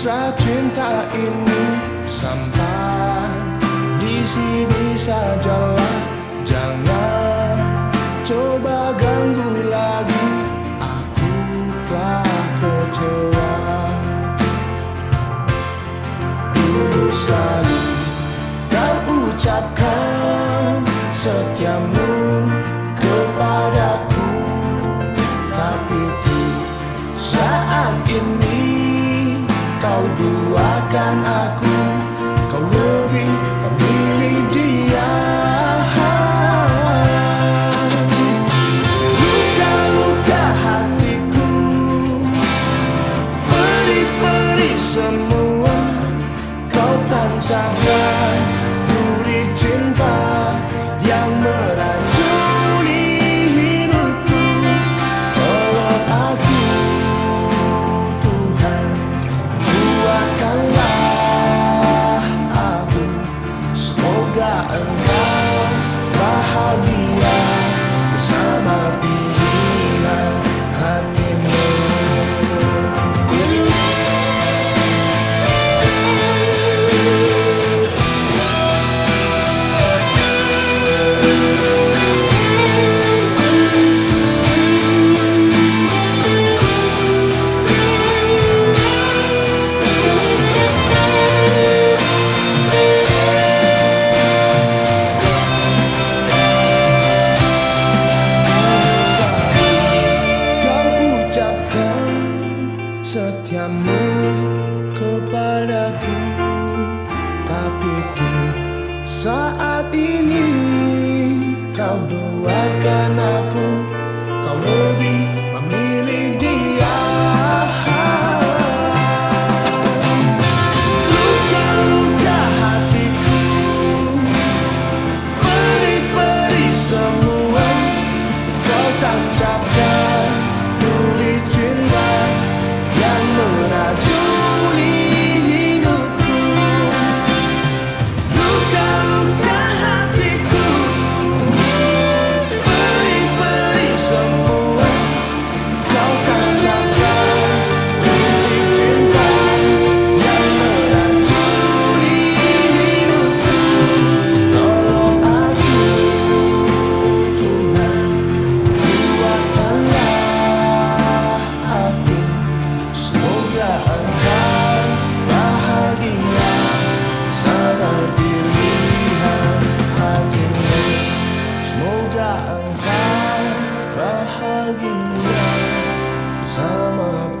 kisah cinta ini sampai di sini sajalah. Kau duakan aku. Kau lebih memilih dia. Luka-luka hatiku. Peri-peri semua. Kau tancapkan duri cinta Semoga engkau setiamu kepadaku Tapi tuh saat ini kau doakan aku Semoga engkau bahagia Bersama